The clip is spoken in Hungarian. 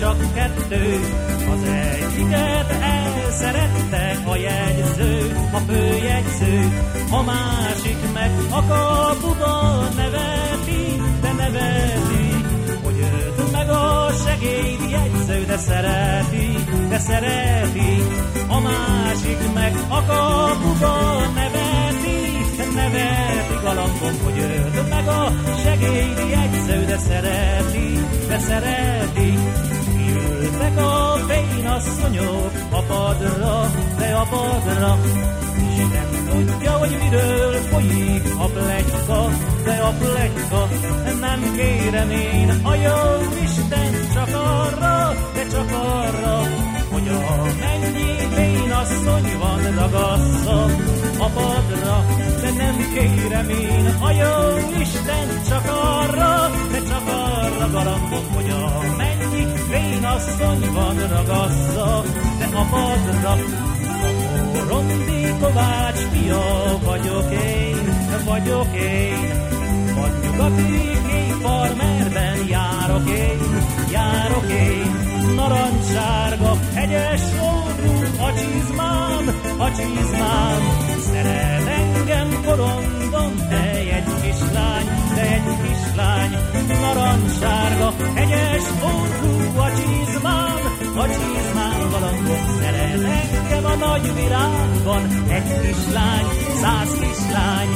csak kettő, az egyiket elszerette a jegyző, a főjegyző, a másik meg a kapuba neveti, de neveti, hogy őt meg a segédjegyző, de szereti, de szereti, a másik meg a kapuba neveti, de neveti galambom, hogy őt meg a segédjegyző, de szereti, de szereti, Ültek a fényasszonyok a padra, de a padra, Isten tudja, hogy miről folyik a plegyka, de a plegyka, nem kérem én. A jó Isten csak arra, de csak arra, hogy a mennyi fényasszony van ragassza a padra, de nem kérem én. A jó galambok, hogy a mennyi fényasszony van ragassza, de a padra, Rondi Kovács fia vagyok én, vagyok én, vagy nyugati farmerben járok én, járok én, narancssárga, hegyes orrú, a csizmám, a csizmám, szeret engem korondon, te narancssárga, hegyes orrú, a csizmám, a csizmám valamit szeret engem a nagy virágban, egy kislány, száz kislány,